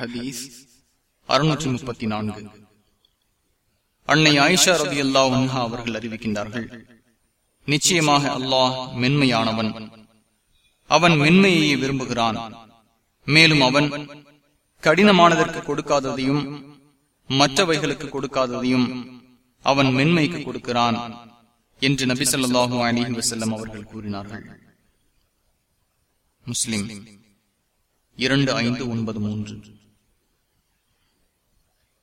ஹதீஸ் அறுநூற்றி முப்பத்தி நான்கு. அன்னை ஆயிஷா ரபி அல்லா உன்ஹா அவர்கள் அறிவிக்கின்றார்கள் நிச்சயமாக அல்லாஹ் மென்மையானவன். அவன் மென்மையையே விரும்புகிறான். மேலும் அவன் கடினமானதற்கு கொடுக்காததையும் மற்றவைகளுக்கு கொடுக்காததையும் அவன் மென்மைக்கு கொடுக்கிறான் என்று நபி சொல்லாஹு அலிஹி வசல்லம் அவர்கள் கூறினார்கள். முஸ்லிம் இரண்டு ஐந்து ஒன்பது மூன்று.